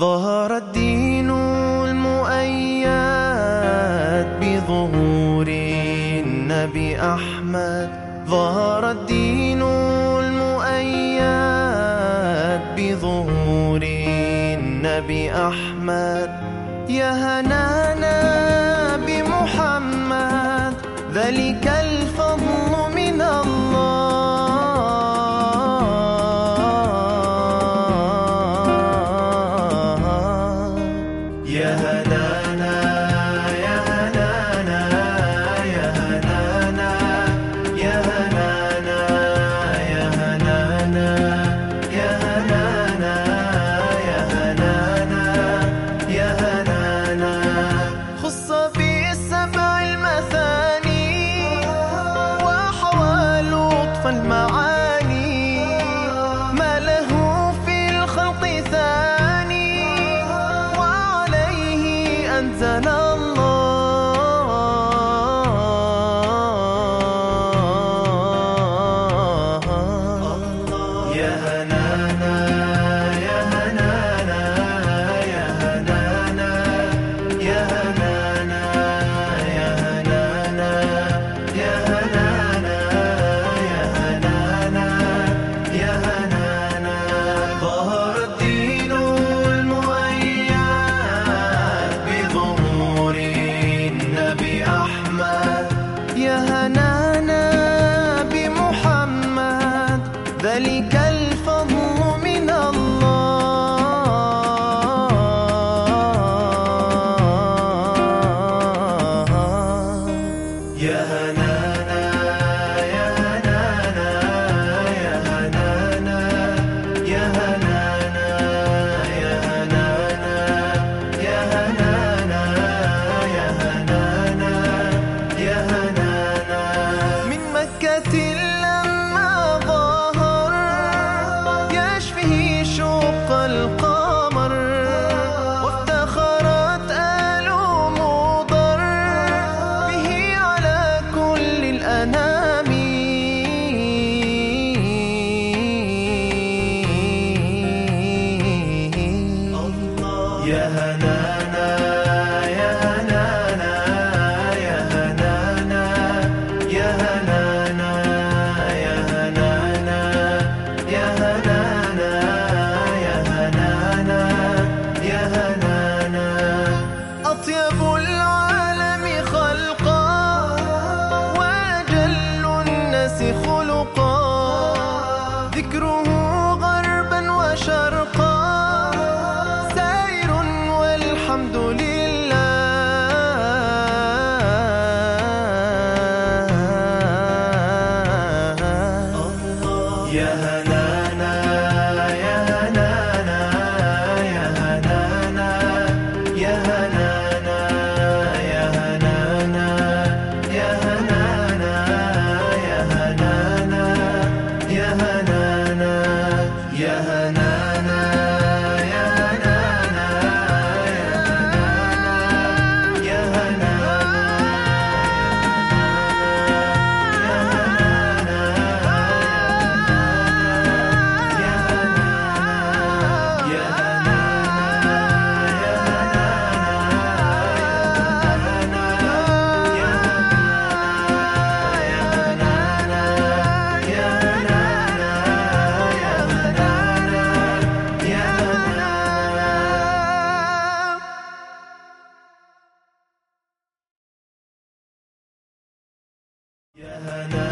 ظهر الدين المؤيد بظهور النبي أحمد. ظهر الدين المؤيد بظهور النبي أحمد. يا هنانا بمحمد ذلك يا هلا إيماننا بمحمد ذلك i Hananiah.